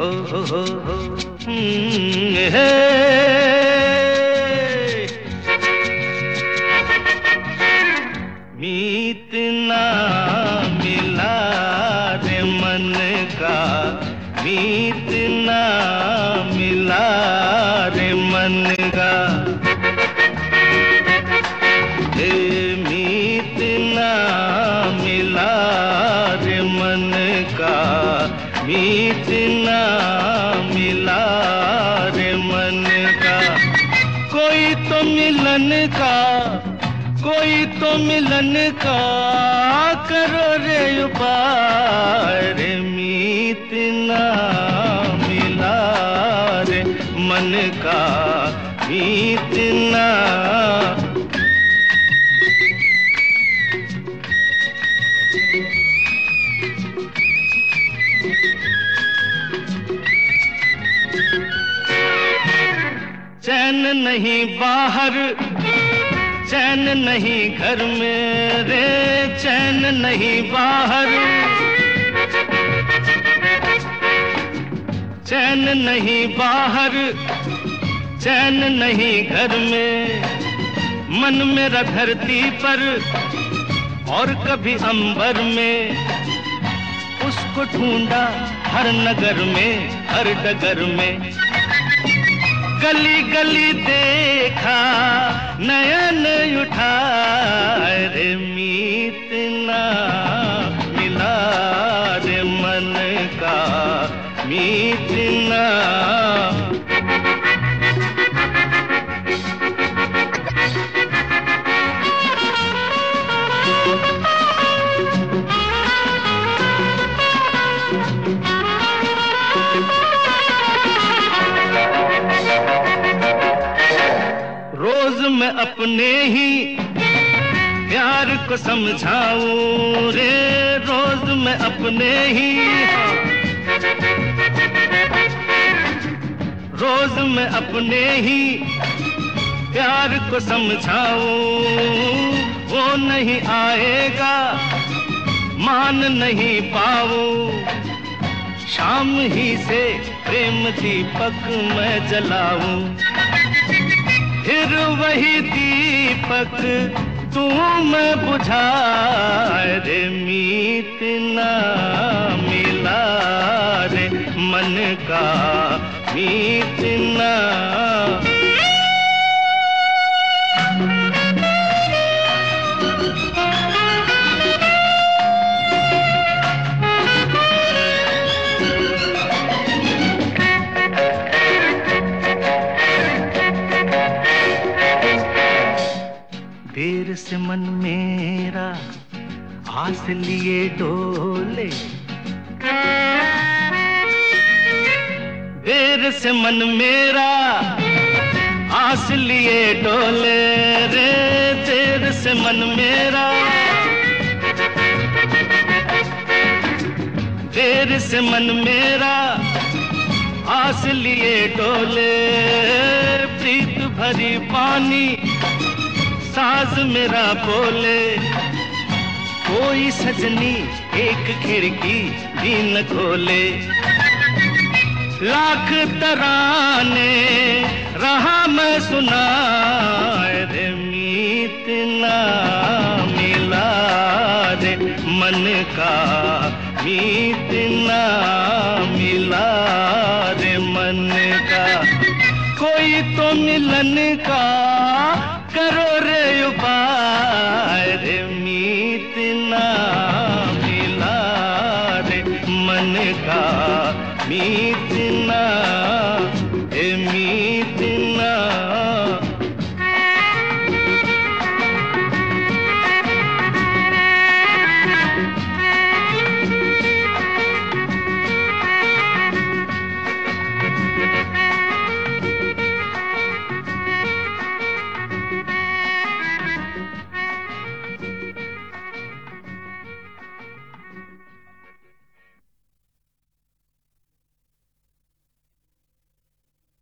ओ हो हो हो हे मीत मिला रे मन का मिला रे मन का। का मीत ना मिला रे मन का। कोई तो मिलन का, कोई तो मिलन का, करो रे उपाय रे मीत ना मिला रे मन का मीत ना। चैन नहीं बाहर, चैन नहीं घर में रे चैन नहीं बाहर। चैन नहीं बाहर, चैन नहीं घर में, मन मेरा धरती पर और कभी अंबर में। उसको ढूंढा हर नगर में, हर डगर में। गली गली देखा नयन उठा रे मीत मिला रे मन का मीत ना। मैं अपने ही प्यार को समझाऊं रे, रोज मैं अपने ही रोज मैं अपने ही प्यार को समझाऊं वो नहीं आएगा, मान नहीं पाऊँ शाम ही से प्रेम दीपक मैं जलाऊं। फिर वही दीपक तू मैं बुझा रे मीत ना मिला रे मन का मीत देर से मन मेरा आस लिए डोले। देर से मन मेरा आस लिए डोले रे। देर से मन मेरा देर से मन मेरा आस लिए डोले। प्रीत भरी पानी साज मेरा बोले। कोई सजनी एक खिड़की भी न खोले। लाख तराने रहा मैं सुना रे, मीत ना मिला रे। मन का मीत ना मिला रे, मन का। कोई तो मिलन का करो रे उपाय रे मीत ना मिला रे मन का मीत